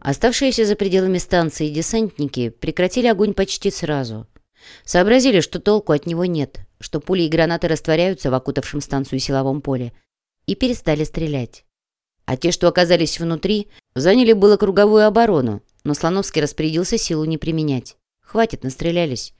Оставшиеся за пределами станции десантники прекратили огонь почти сразу. Сообразили, что толку от него нет, что пули и гранаты растворяются в окутавшем станцию силовом поле, и перестали стрелять. А те, что оказались внутри, заняли было круговую оборону, но Слоновский распорядился силу не применять. Хватит, настрелялись.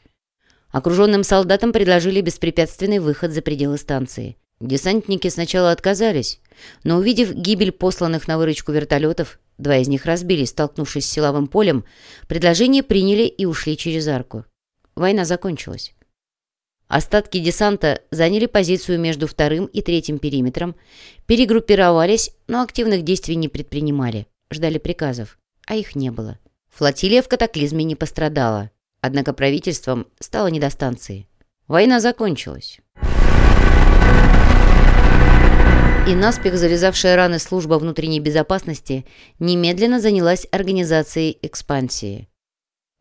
Окруженным солдатам предложили беспрепятственный выход за пределы станции. Десантники сначала отказались, но увидев гибель посланных на выручку вертолетов, два из них разбились, столкнувшись с силовым полем, предложение приняли и ушли через арку. Война закончилась. Остатки десанта заняли позицию между вторым и третьим периметром, перегруппировались, но активных действий не предпринимали, ждали приказов, а их не было. Флотилия в катаклизме не пострадала, однако правительством стало не до станции. Война закончилась. И наспех завязавшая раны служба внутренней безопасности немедленно занялась организацией экспансии.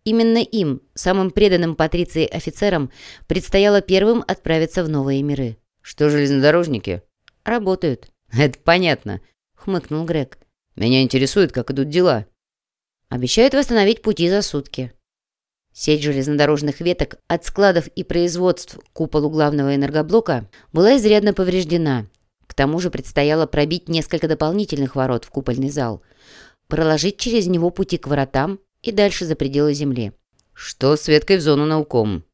Именно им, самым преданным Патриции офицерам, предстояло первым отправиться в новые миры. «Что железнодорожники?» «Работают». «Это понятно», — хмыкнул Грег. «Меня интересует, как идут дела». «Обещают восстановить пути за сутки». Сеть железнодорожных веток от складов и производств к куполу главного энергоблока была изрядно повреждена — тому же предстояло пробить несколько дополнительных ворот в купольный зал, проложить через него пути к воротам и дальше за пределы земли. «Что с веткой в зону науком?»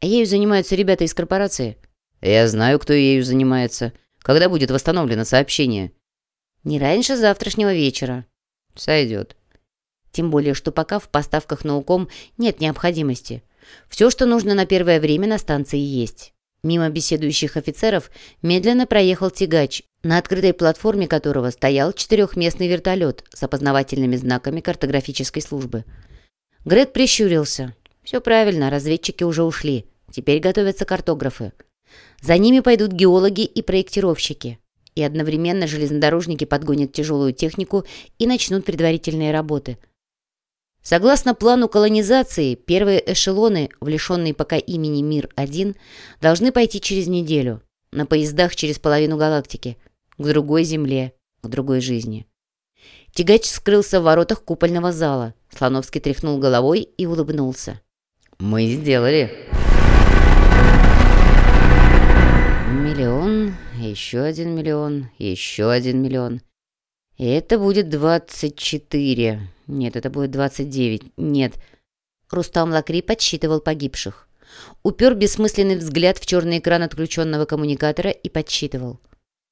«Ею занимаются ребята из корпорации». «Я знаю, кто ею занимается. Когда будет восстановлено сообщение?» «Не раньше завтрашнего вечера». «Сойдет». Тем более, что пока в поставках науком нет необходимости. Все, что нужно на первое время на станции есть. Мимо беседующих офицеров медленно проехал тягач, на открытой платформе которого стоял четырехместный вертолет с опознавательными знаками картографической службы. Грег прищурился. «Все правильно, разведчики уже ушли. Теперь готовятся картографы. За ними пойдут геологи и проектировщики. И одновременно железнодорожники подгонят тяжелую технику и начнут предварительные работы – Согласно плану колонизации, первые эшелоны, в пока имени Мир-1, должны пойти через неделю, на поездах через половину галактики, к другой Земле, к другой жизни. Тягач скрылся в воротах купольного зала. Слоновский тряхнул головой и улыбнулся. «Мы сделали!» Миллион, еще один миллион, еще один миллион. Это будет двадцать четыре. Нет, это будет 29. Нет. Рустам Лакри подсчитывал погибших. Упер бессмысленный взгляд в черный экран отключенного коммуникатора и подсчитывал.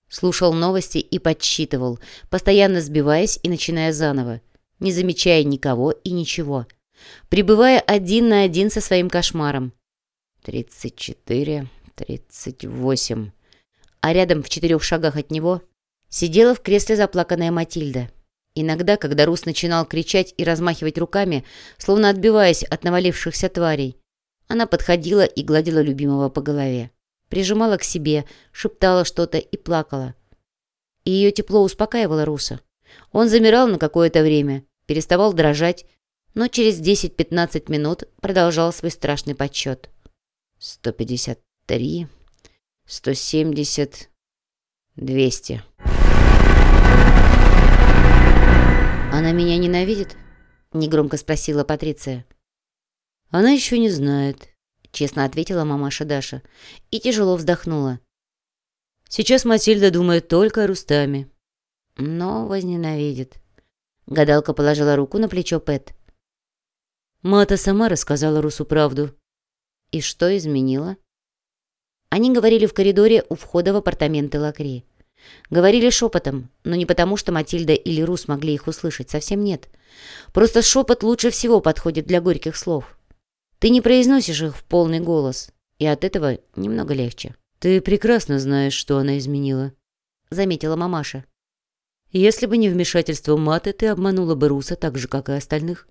Слушал новости и подсчитывал, постоянно сбиваясь и начиная заново, не замечая никого и ничего, пребывая один на один со своим кошмаром. Тридцать четыре, тридцать восемь. А рядом, в четырех шагах от него, сидела в кресле заплаканная Матильда. Иногда, когда Рус начинал кричать и размахивать руками, словно отбиваясь от навалившихся тварей, она подходила и гладила любимого по голове. Прижимала к себе, шептала что-то и плакала. И ее тепло успокаивало Руса. Он замирал на какое-то время, переставал дрожать, но через 10-15 минут продолжал свой страшный подсчет. 153, 170, 200. «Она меня ненавидит?» — негромко спросила Патриция. «Она еще не знает», — честно ответила мамаша Даша и тяжело вздохнула. «Сейчас Матильда думает только о Рустаме». «Но возненавидит». Гадалка положила руку на плечо Пэт. Мата сама рассказала Русу правду. И что изменило? Они говорили в коридоре у входа в апартаменты Лакри. Говорили шепотом, но не потому, что Матильда или Рус могли их услышать, совсем нет. Просто шепот лучше всего подходит для горьких слов. Ты не произносишь их в полный голос, и от этого немного легче. «Ты прекрасно знаешь, что она изменила», — заметила мамаша. «Если бы не вмешательство Маты, ты обманула бы Руса так же, как и остальных.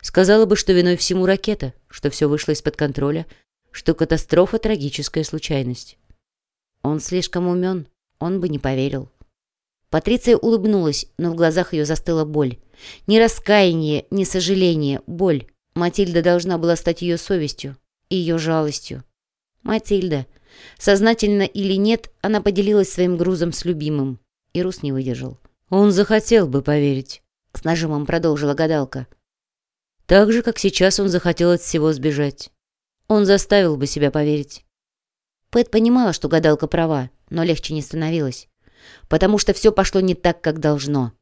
Сказала бы, что виной всему ракета, что все вышло из-под контроля, что катастрофа — трагическая случайность. Он слишком умен, он бы не поверил. Патриция улыбнулась, но в глазах ее застыла боль. Ни раскаяние, ни сожаление, боль. Матильда должна была стать ее совестью, ее жалостью. Матильда. Сознательно или нет, она поделилась своим грузом с любимым. И Рус не выдержал. Он захотел бы поверить. — с нажимом продолжила гадалка. «Так же, как сейчас он захотел от всего сбежать. Он заставил бы себя поверить». Пэт понимала, что гадалка права, но легче не становилось. Потому что все пошло не так, как должно.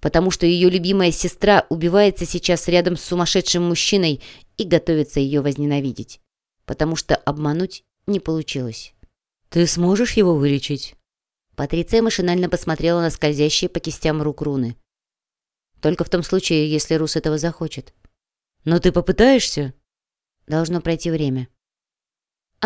Потому что ее любимая сестра убивается сейчас рядом с сумасшедшим мужчиной и готовится ее возненавидеть. Потому что обмануть не получилось. «Ты сможешь его вылечить?» Патриция машинально посмотрела на скользящие по кистям рук руны. Только в том случае, если Рус этого захочет. «Но ты попытаешься?» Должно пройти время.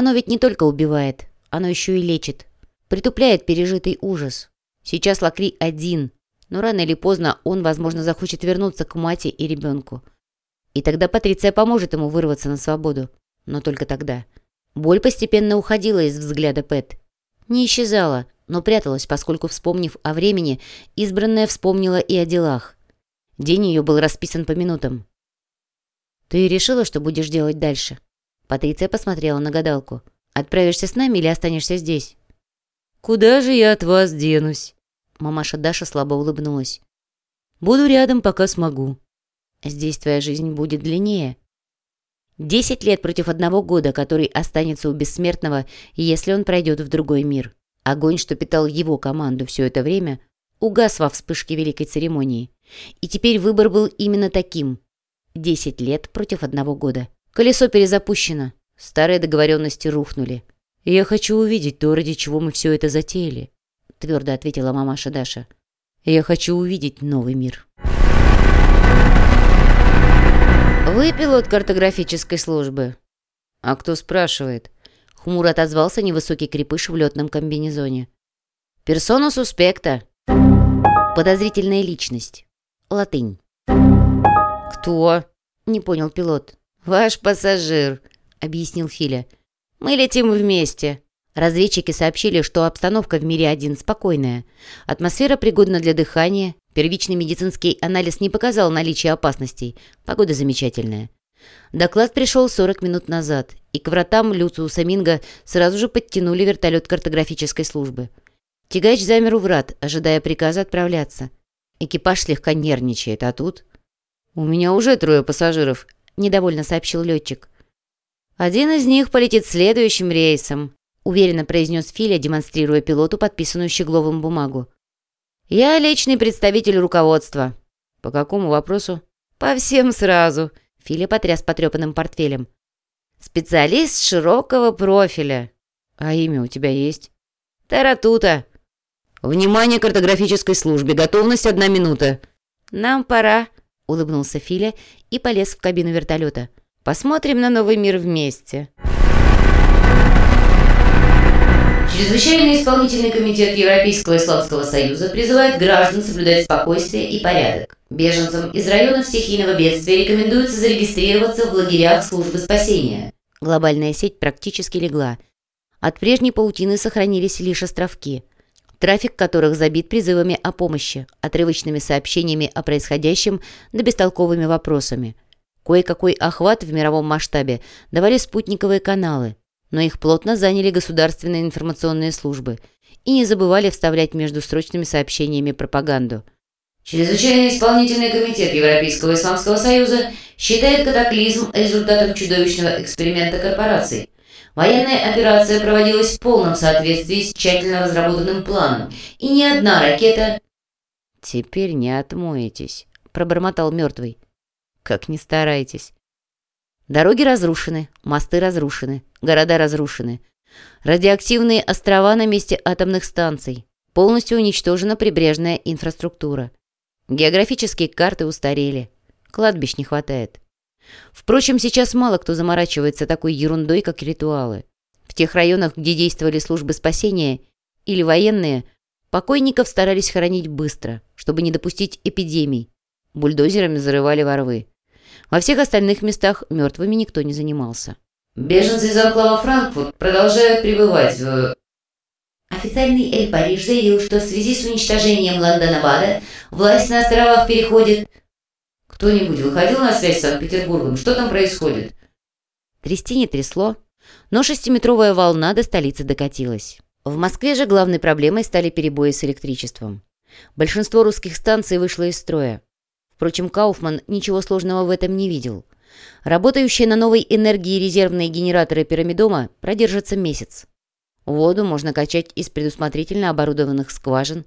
Оно ведь не только убивает, оно еще и лечит. Притупляет пережитый ужас. Сейчас Лакри один, но рано или поздно он, возможно, захочет вернуться к мате и ребенку. И тогда Патриция поможет ему вырваться на свободу. Но только тогда. Боль постепенно уходила из взгляда Пэт. Не исчезала, но пряталась, поскольку, вспомнив о времени, избранная вспомнила и о делах. День ее был расписан по минутам. «Ты решила, что будешь делать дальше?» Патриция посмотрела на гадалку. «Отправишься с нами или останешься здесь?» «Куда же я от вас денусь?» Мамаша Даша слабо улыбнулась. «Буду рядом, пока смогу». «Здесь твоя жизнь будет длиннее». Десять лет против одного года, который останется у Бессмертного, если он пройдет в другой мир. Огонь, что питал его команду все это время, угас во вспышке великой церемонии. И теперь выбор был именно таким. Десять лет против одного года. Колесо перезапущено. Старые договоренности рухнули. «Я хочу увидеть то, ради чего мы все это затеяли», — твердо ответила мамаша Даша. «Я хочу увидеть новый мир». «Вы пилот картографической службы?» «А кто спрашивает?» Хмуро отозвался невысокий крепыш в летном комбинезоне. «Персона суспекта». «Подозрительная личность». Латынь. «Кто?» — не понял пилот. «Ваш пассажир», — объяснил Филя. «Мы летим вместе». Разведчики сообщили, что обстановка в мире один спокойная. Атмосфера пригодна для дыхания, Первичный медицинский анализ не показал наличия опасностей. Погода замечательная. Доклад пришел 40 минут назад, и к вратам Люциуса Минга сразу же подтянули вертолет картографической службы. Тягач замер у врат, ожидая приказа отправляться. Экипаж слегка нервничает, а тут... «У меня уже трое пассажиров», — недовольно сообщил летчик. «Один из них полетит следующим рейсом», — уверенно произнес Филя, демонстрируя пилоту подписанную Щегловым бумагу. «Я личный представитель руководства». «По какому вопросу?» «По всем сразу», — Филя потряс потрепанным портфелем. «Специалист широкого профиля». «А имя у тебя есть?» «Таратута». «Внимание картографической службе! Готовность одна минута!» «Нам пора», — улыбнулся Филя и полез в кабину вертолета. «Посмотрим на новый мир вместе». Чрезвычайный исполнительный комитет Европейского Исламского Союза призывает граждан соблюдать спокойствие и порядок. Беженцам из районов стихийного бедствия рекомендуется зарегистрироваться в лагерях службы спасения. Глобальная сеть практически легла. От прежней паутины сохранились лишь островки, трафик которых забит призывами о помощи, отрывочными сообщениями о происходящем да бестолковыми вопросами. Кое-какой охват в мировом масштабе давали спутниковые каналы – но их плотно заняли государственные информационные службы и не забывали вставлять между срочными сообщениями пропаганду. Чрезвычайный исполнительный комитет Европейского Исламского Союза считает катаклизм результатом чудовищного эксперимента корпораций. Военная операция проводилась в полном соответствии с тщательно разработанным планом, и ни одна ракета... «Теперь не отмоетесь», — пробормотал мертвый. «Как не старайтесь. Дороги разрушены, мосты разрушены, города разрушены. Радиоактивные острова на месте атомных станций. Полностью уничтожена прибрежная инфраструктура. Географические карты устарели. Кладбищ не хватает. Впрочем, сейчас мало кто заморачивается такой ерундой, как ритуалы. В тех районах, где действовали службы спасения или военные, покойников старались хоронить быстро, чтобы не допустить эпидемий. Бульдозерами зарывали ворвы. Во всех остальных местах мертвыми никто не занимался. Беженцы из анклава Франкфурт продолжают пребывать в... Официальный Эль Париж заявил, что в связи с уничтожением Ландонавада власть на островах переходит... Кто-нибудь выходил на связь с Санкт-Петербургом? Что там происходит? Трясти не трясло, но шестиметровая волна до столицы докатилась. В Москве же главной проблемой стали перебои с электричеством. Большинство русских станций вышло из строя. Впрочем, Кауфман ничего сложного в этом не видел. Работающие на новой энергии резервные генераторы пирамидома продержатся месяц. Воду можно качать из предусмотрительно оборудованных скважин.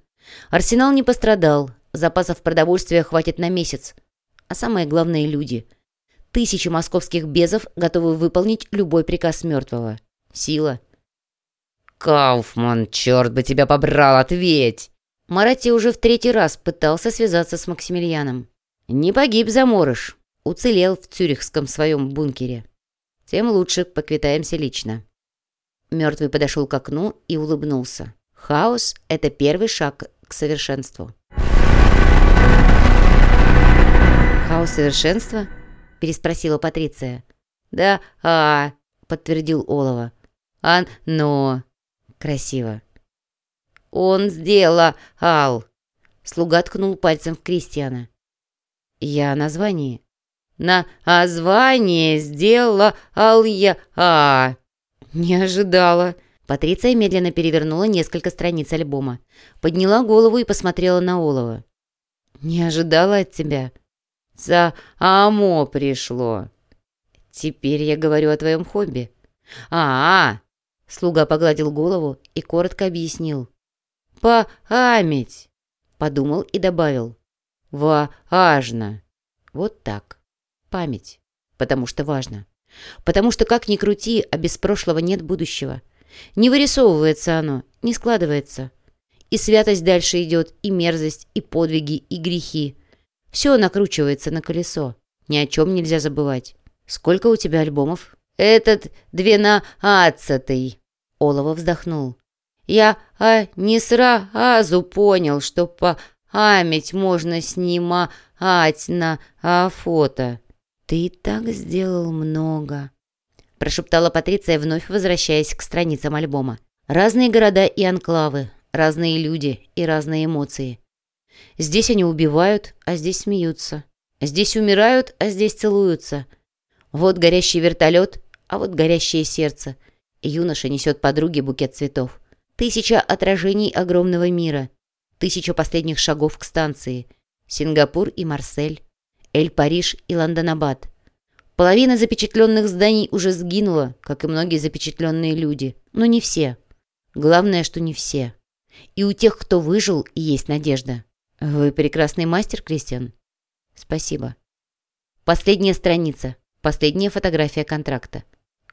Арсенал не пострадал, запасов продовольствия хватит на месяц. А самое главное – люди. Тысячи московских безов готовы выполнить любой приказ мертвого. Сила. «Кауфман, черт бы тебя побрал, ответь!» Марати уже в третий раз пытался связаться с Максимилианом. Не погиб заморыш, уцелел в цюрихском своем бункере. Тем лучше поквитаемся лично. Мертвый подошел к окну и улыбнулся. Хаос — это первый шаг к совершенству. «Хаос совершенства?» — переспросила Патриция. «Да, а...» — подтвердил Олова. «А, но...» «Красиво». «Он сделал, Ал!» Слуга ткнул пальцем в Кристиана. «Я название». «На название сделала Ал я... а...» «Не ожидала». Патриция медленно перевернула несколько страниц альбома. Подняла голову и посмотрела на Олова. «Не ожидала от тебя». «За амо пришло». «Теперь я говорю о твоем хобби». «А-а!» Слуга погладил голову и коротко объяснил. «Память!» Подумал и добавил. «Важно!» Вот так. Память. Потому что важно. Потому что, как ни крути, а без прошлого нет будущего. Не вырисовывается оно, не складывается. И святость дальше идет, и мерзость, и подвиги, и грехи. Все накручивается на колесо. Ни о чем нельзя забывать. Сколько у тебя альбомов? Этот двенадцатый. Олова вздохнул. Я а, не сразу понял, что по память можно снимать на а, фото. «Ты так сделал много», – прошептала Патриция, вновь возвращаясь к страницам альбома. «Разные города и анклавы, разные люди и разные эмоции. Здесь они убивают, а здесь смеются. Здесь умирают, а здесь целуются. Вот горящий вертолет, а вот горящее сердце. Юноша несет подруге букет цветов. Тысяча отражений огромного мира. Тысяча последних шагов к станции. Сингапур и Марсель. Эль-Париж и Лондонабад. Половина запечатленных зданий уже сгинула, как и многие запечатленные люди. Но не все. Главное, что не все. И у тех, кто выжил, есть надежда. Вы прекрасный мастер, Кристиан. Спасибо. Последняя страница. Последняя фотография контракта.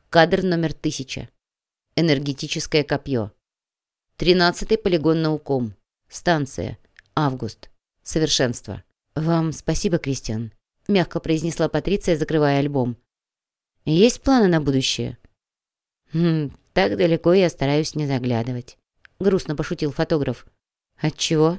Кадр номер тысяча. Энергетическое копье. Тринадцатый полигон науком. Станция. Август. Совершенство. «Вам спасибо, Кристиан», — мягко произнесла Патриция, закрывая альбом. «Есть планы на будущее?» «Хм, так далеко я стараюсь не заглядывать», — грустно пошутил фотограф. «Отчего?»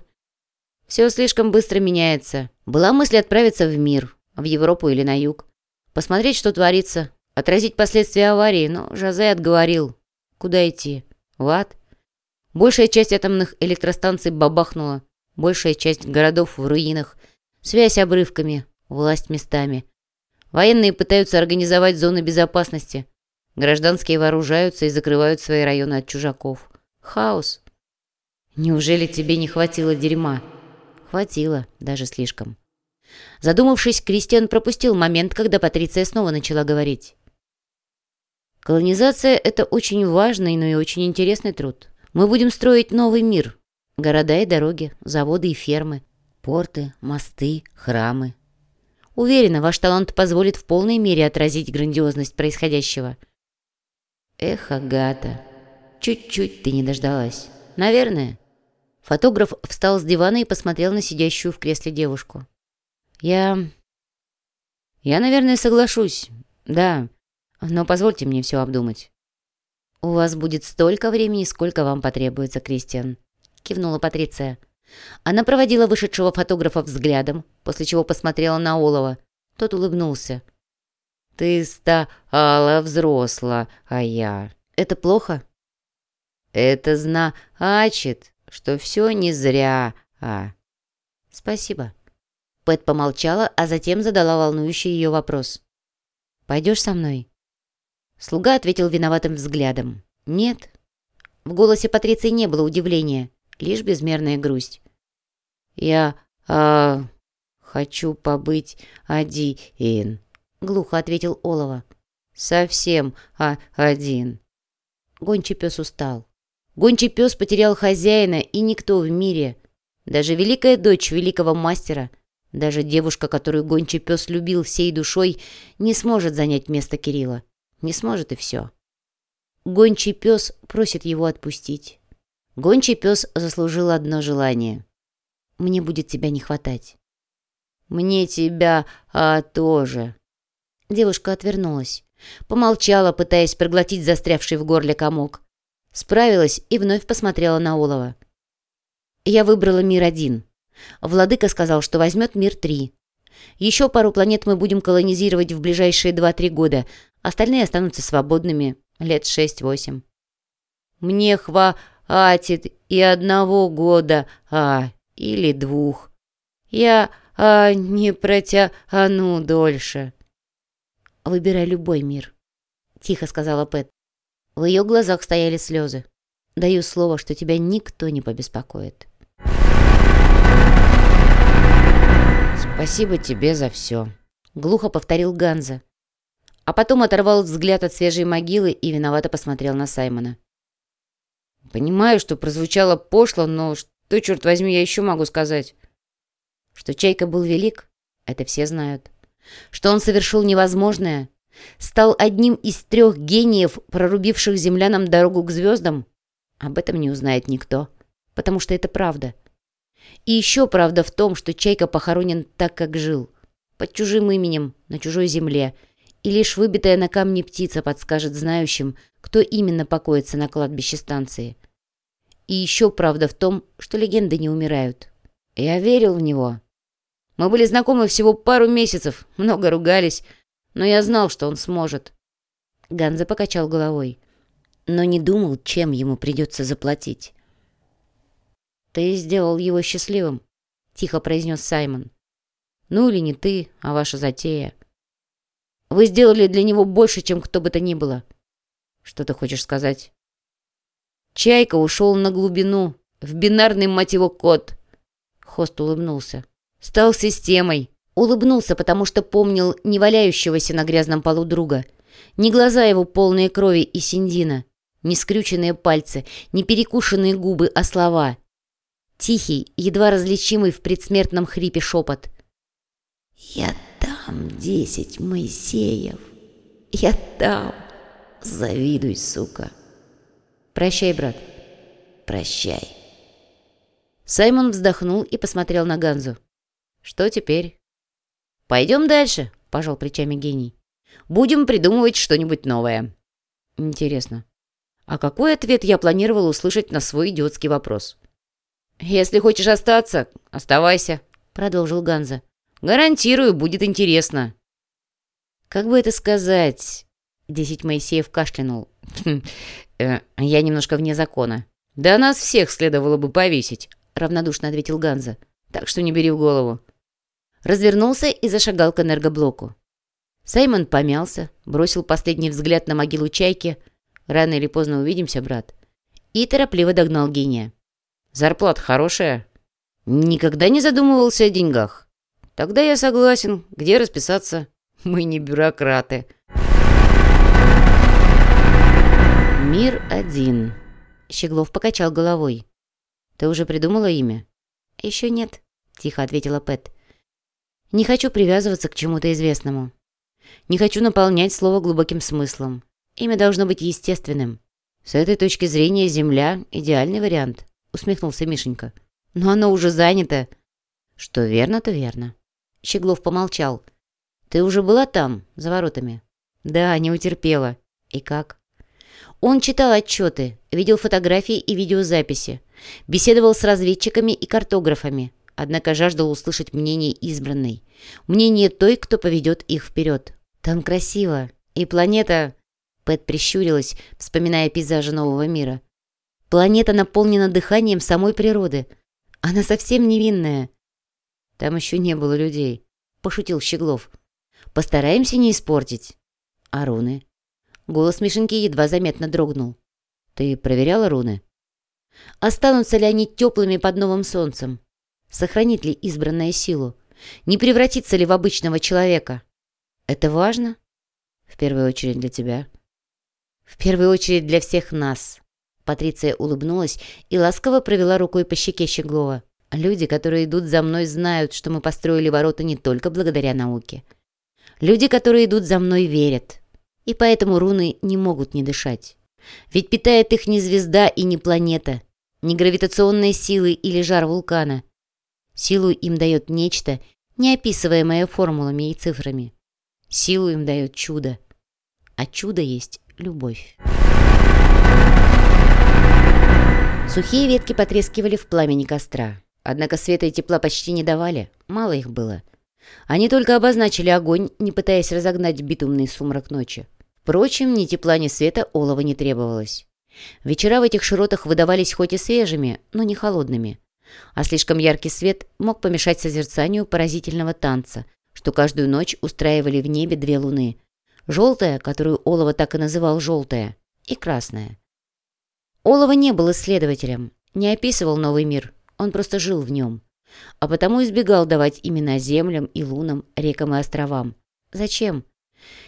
«Все слишком быстро меняется. Была мысль отправиться в мир, в Европу или на юг. Посмотреть, что творится, отразить последствия аварии, но Жозе отговорил. Куда идти? В ад? Большая часть атомных электростанций бабахнула, большая часть городов в руинах — Связь обрывками, власть местами. Военные пытаются организовать зоны безопасности. Гражданские вооружаются и закрывают свои районы от чужаков. Хаос. Неужели тебе не хватило дерьма? Хватило, даже слишком. Задумавшись, Кристиан пропустил момент, когда Патриция снова начала говорить. Колонизация – это очень важный, но и очень интересный труд. Мы будем строить новый мир. Города и дороги, заводы и фермы. Порты, мосты, храмы. Уверена, ваш талант позволит в полной мере отразить грандиозность происходящего. Эх, Агата, чуть-чуть ты не дождалась. Наверное. Фотограф встал с дивана и посмотрел на сидящую в кресле девушку. Я... Я, наверное, соглашусь. Да, но позвольте мне все обдумать. «У вас будет столько времени, сколько вам потребуется, Кристиан», — кивнула Патриция. Она проводила вышедшего фотографа взглядом, после чего посмотрела на Олова. Тот улыбнулся. «Ты стала взросла, а я...» «Это плохо?» «Это значит, что все не зря, а...» «Спасибо». Пэт помолчала, а затем задала волнующий ее вопрос. «Пойдешь со мной?» Слуга ответил виноватым взглядом. «Нет». В голосе Патриции не было удивления лишь безмерная грусть. «Я... а... хочу побыть один», — глухо ответил Олова. «Совсем а один». Гончий пес устал. Гончий пес потерял хозяина, и никто в мире, даже великая дочь великого мастера, даже девушка, которую гончий пес любил всей душой, не сможет занять место Кирилла. Не сможет и все. Гончий пес просит его отпустить. Гончий пес заслужил одно желание. Мне будет тебя не хватать. Мне тебя, а тоже. Девушка отвернулась. Помолчала, пытаясь проглотить застрявший в горле комок. Справилась и вновь посмотрела на Олова. «Я выбрала мир один. Владыка сказал, что возьмет мир три. Еще пару планет мы будем колонизировать в ближайшие два-три года. Остальные останутся свободными лет шесть-восемь. Мне хватит и одного года, а, или двух. Я, а, не протяну дольше». «Выбирай любой мир», — тихо сказала Пэт. В ее глазах стояли слезы. «Даю слово, что тебя никто не побеспокоит». «Спасибо тебе за все», — глухо повторил Ганза. А потом оторвал взгляд от свежей могилы и виновато посмотрел на Саймона. «Понимаю, что прозвучало пошло, но что, черт возьми, я еще могу сказать?» Что Чайка был велик, это все знают. Что он совершил невозможное, стал одним из трех гениев, прорубивших землянам дорогу к звездам, об этом не узнает никто, потому что это правда. И еще правда в том, что Чайка похоронен так, как жил, под чужим именем, на чужой земле, и лишь выбитая на камне птица подскажет знающим, кто именно покоится на кладбище станции. И еще правда в том, что легенды не умирают. Я верил в него. Мы были знакомы всего пару месяцев, много ругались, но я знал, что он сможет. Ганза покачал головой, но не думал, чем ему придется заплатить. «Ты сделал его счастливым», — тихо произнес Саймон. «Ну или не ты, а ваша затея. Вы сделали для него больше, чем кто бы то ни было. Что ты хочешь сказать?» Чайка ушел на глубину, в бинарный мотивокод. Хост улыбнулся. Стал системой. Улыбнулся, потому что помнил не валяющегося на грязном полу друга. Не глаза его полные крови и синдина. Не скрюченные пальцы, не перекушенные губы, а слова. Тихий, едва различимый в предсмертном хрипе шепот. «Я там десять Моисеев. Я там. Завидуй, сука». «Прощай, брат». «Прощай». Саймон вздохнул и посмотрел на Ганзу. «Что теперь?» «Пойдем дальше», — пожал плечами гений. «Будем придумывать что-нибудь новое». «Интересно, а какой ответ я планировал услышать на свой идиотский вопрос?» «Если хочешь остаться, оставайся», — продолжил Ганза. «Гарантирую, будет интересно». «Как бы это сказать?» Десять Моисеев кашлянул. «Хм, э, «Я немножко вне закона». «Да нас всех следовало бы повесить», — равнодушно ответил Ганза. «Так что не бери в голову». Развернулся и зашагал к энергоблоку. Саймон помялся, бросил последний взгляд на могилу чайки. «Рано или поздно увидимся, брат». И торопливо догнал гения. «Зарплата хорошая?» «Никогда не задумывался о деньгах». «Тогда я согласен. Где расписаться?» «Мы не бюрократы». «Мир один». Щеглов покачал головой. «Ты уже придумала имя?» «Еще нет», — тихо ответила Пэт. «Не хочу привязываться к чему-то известному. Не хочу наполнять слово глубоким смыслом. Имя должно быть естественным. С этой точки зрения Земля — идеальный вариант», — усмехнулся Мишенька. «Но оно уже занято». «Что верно, то верно». Щеглов помолчал. «Ты уже была там, за воротами?» «Да, не утерпела. И как?» Он читал отчеты, видел фотографии и видеозаписи, беседовал с разведчиками и картографами, однако жаждал услышать мнение избранной, мнение той, кто поведет их вперед. Там красиво, и планета... Пэт прищурилась, вспоминая пейзажи нового мира. Планета наполнена дыханием самой природы. Она совсем невинная. Там еще не было людей, пошутил Щеглов. Постараемся не испортить. А руны? Голос Мишеньки едва заметно дрогнул. «Ты проверяла руны?» «Останутся ли они теплыми под новым солнцем? Сохранит ли избранная силу? Не превратится ли в обычного человека? Это важно? В первую очередь для тебя. В первую очередь для всех нас. Патриция улыбнулась и ласково провела рукой по щеке Щеглова. Люди, которые идут за мной, знают, что мы построили ворота не только благодаря науке. Люди, которые идут за мной, верят. И поэтому руны не могут не дышать. Ведь питает их не звезда и не планета, не гравитационные силы или жар вулкана. Силу им дает нечто, неописываемое формулами и цифрами. Силу им дает чудо. А чудо есть любовь. Сухие ветки потрескивали в пламени костра. Однако света и тепла почти не давали, мало их было. Они только обозначили огонь, не пытаясь разогнать битумный сумрак ночи. Впрочем, ни тепла, ни света олова не требовалось. Вечера в этих широтах выдавались хоть и свежими, но не холодными. А слишком яркий свет мог помешать созерцанию поразительного танца, что каждую ночь устраивали в небе две луны. Желтая, которую Олова так и называл «желтая», и красная. Олова не был исследователем, не описывал новый мир, он просто жил в нем. А потому избегал давать имена землям и лунам, рекам и островам. Зачем?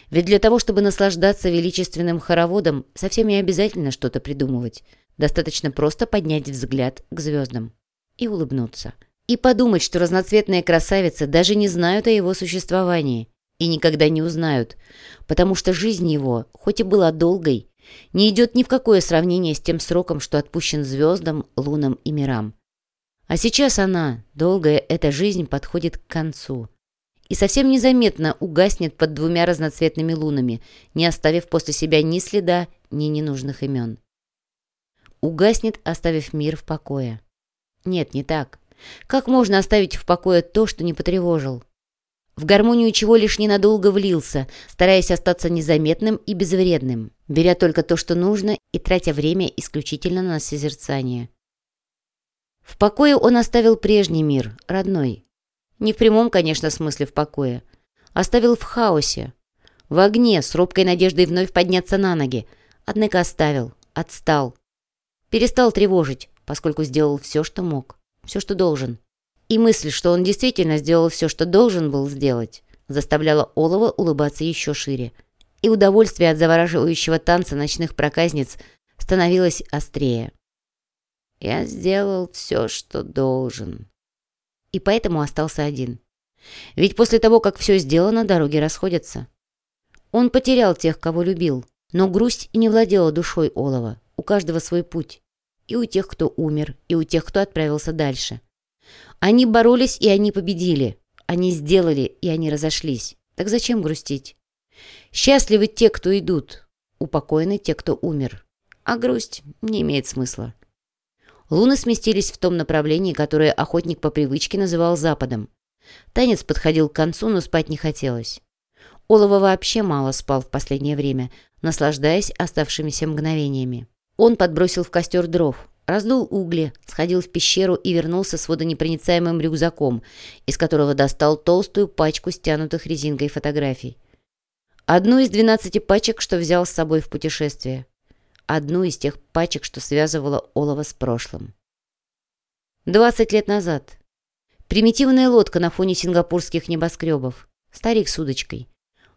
Ведь для того, чтобы наслаждаться величественным хороводом, совсем не обязательно что-то придумывать. Достаточно просто поднять взгляд к звездам и улыбнуться. И подумать, что разноцветные красавицы даже не знают о его существовании и никогда не узнают, потому что жизнь его, хоть и была долгой, не идет ни в какое сравнение с тем сроком, что отпущен звездам, лунам и мирам. А сейчас она, долгая эта жизнь, подходит к концу. И совсем незаметно угаснет под двумя разноцветными лунами, не оставив после себя ни следа, ни ненужных имен. Угаснет, оставив мир в покое. Нет, не так. Как можно оставить в покое то, что не потревожил? В гармонию чего лишь ненадолго влился, стараясь остаться незаметным и безвредным, беря только то, что нужно, и тратя время исключительно на созерцание. В покое он оставил прежний мир, родной. Не в прямом, конечно, смысле в покое. Оставил в хаосе. В огне, с робкой надеждой вновь подняться на ноги. Однако оставил, отстал. Перестал тревожить, поскольку сделал все, что мог. Все, что должен. И мысль, что он действительно сделал все, что должен был сделать, заставляла Олова улыбаться еще шире. И удовольствие от завораживающего танца ночных проказниц становилось острее. Я сделал все, что должен. И поэтому остался один. Ведь после того, как все сделано, дороги расходятся. Он потерял тех, кого любил, но грусть не владела душой Олова. У каждого свой путь. И у тех, кто умер, и у тех, кто отправился дальше. Они боролись, и они победили. Они сделали, и они разошлись. Так зачем грустить? Счастливы те, кто идут. Упокоены те, кто умер. А грусть не имеет смысла. Луны сместились в том направлении, которое охотник по привычке называл западом. Танец подходил к концу, но спать не хотелось. Олова вообще мало спал в последнее время, наслаждаясь оставшимися мгновениями. Он подбросил в костер дров, раздул угли, сходил в пещеру и вернулся с водонепроницаемым рюкзаком, из которого достал толстую пачку стянутых резинкой фотографий. Одну из двенадцати пачек, что взял с собой в путешествие одну из тех пачек, что связывала олово с прошлым. Двадцать лет назад. Примитивная лодка на фоне сингапурских небоскребов. Старик с удочкой.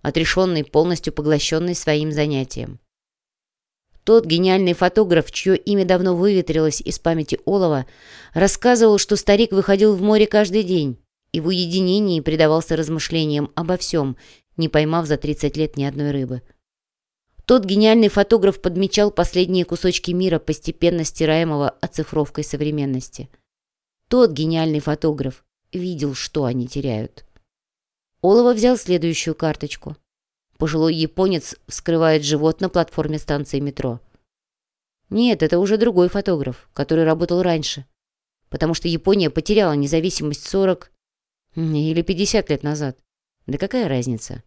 Отрешенный, полностью поглощенный своим занятием. Тот гениальный фотограф, чье имя давно выветрилось из памяти Олова, рассказывал, что старик выходил в море каждый день и в уединении предавался размышлениям обо всем, не поймав за 30 лет ни одной рыбы. Тот гениальный фотограф подмечал последние кусочки мира, постепенно стираемого оцифровкой современности. Тот гениальный фотограф видел, что они теряют. Олова взял следующую карточку. Пожилой японец вскрывает живот на платформе станции метро. Нет, это уже другой фотограф, который работал раньше. Потому что Япония потеряла независимость 40 или 50 лет назад. Да какая разница?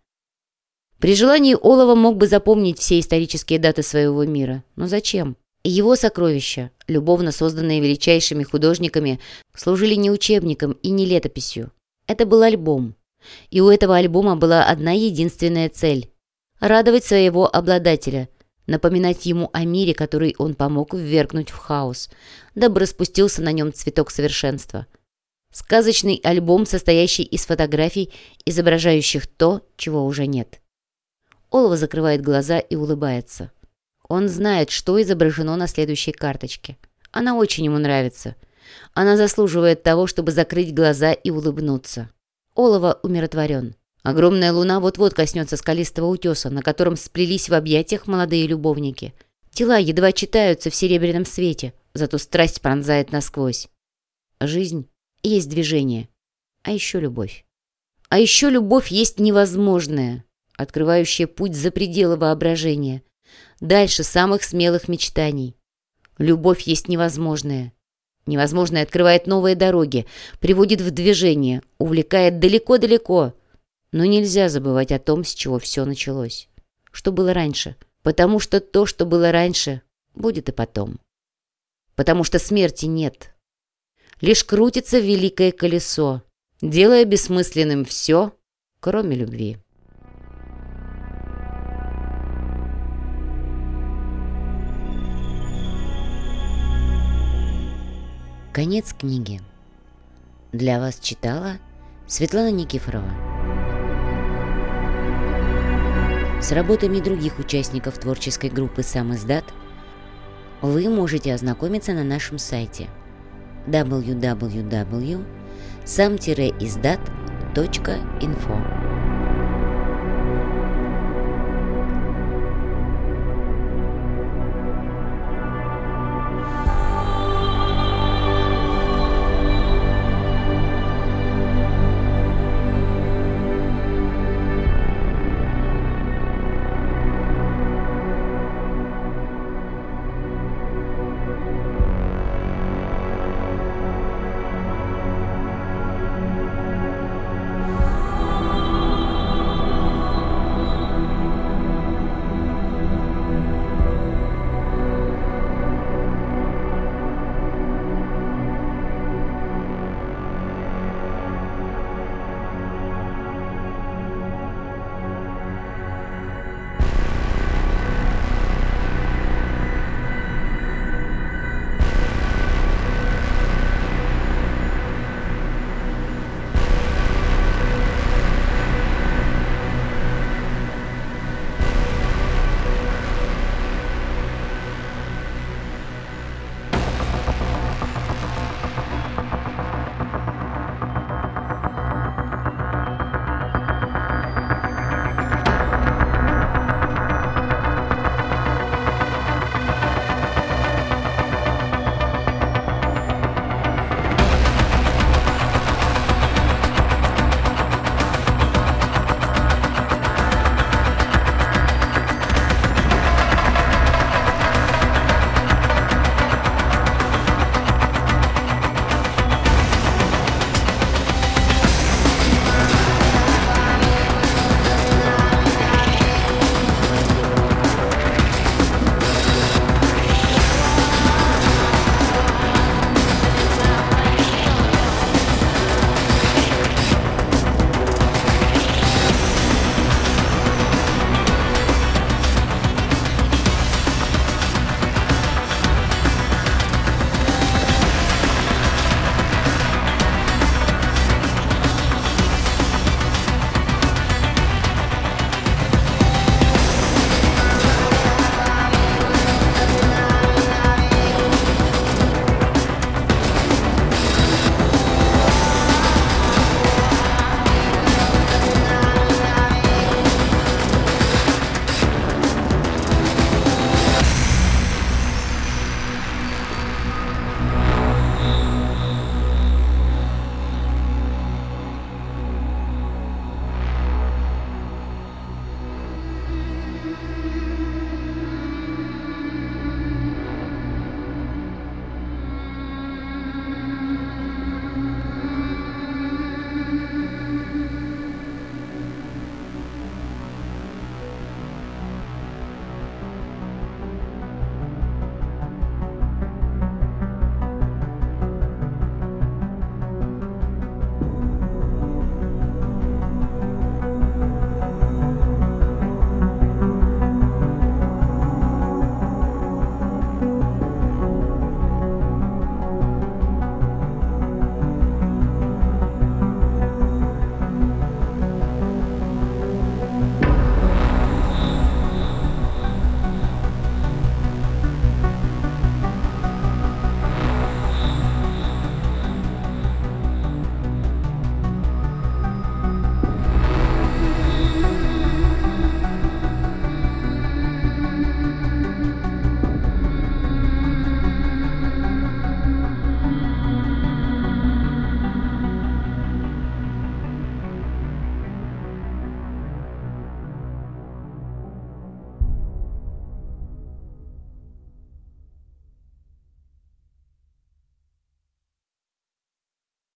При желании Олова мог бы запомнить все исторические даты своего мира. Но зачем? Его сокровища, любовно созданные величайшими художниками, служили не учебником и не летописью. Это был альбом. И у этого альбома была одна единственная цель – радовать своего обладателя, напоминать ему о мире, который он помог ввергнуть в хаос, дабы распустился на нем цветок совершенства. Сказочный альбом, состоящий из фотографий, изображающих то, чего уже нет. Олова закрывает глаза и улыбается. Он знает, что изображено на следующей карточке. Она очень ему нравится. Она заслуживает того, чтобы закрыть глаза и улыбнуться. Олова умиротворен. Огромная луна вот-вот коснется скалистого утеса, на котором сплелись в объятиях молодые любовники. Тела едва читаются в серебряном свете, зато страсть пронзает насквозь. Жизнь есть движение, а еще любовь. А еще любовь есть невозможное, открывающая путь за пределы воображения, дальше самых смелых мечтаний. Любовь есть невозможное. Невозможное открывает новые дороги, приводит в движение, увлекает далеко-далеко. Но нельзя забывать о том, с чего все началось. Что было раньше. Потому что то, что было раньше, будет и потом. Потому что смерти нет. Лишь крутится великое колесо, делая бессмысленным все, кроме любви. Конец книги. Для вас читала Светлана Никифорова. С работами других участников творческой группы «Сам издат» вы можете ознакомиться на нашем сайте www.sam-изdat.info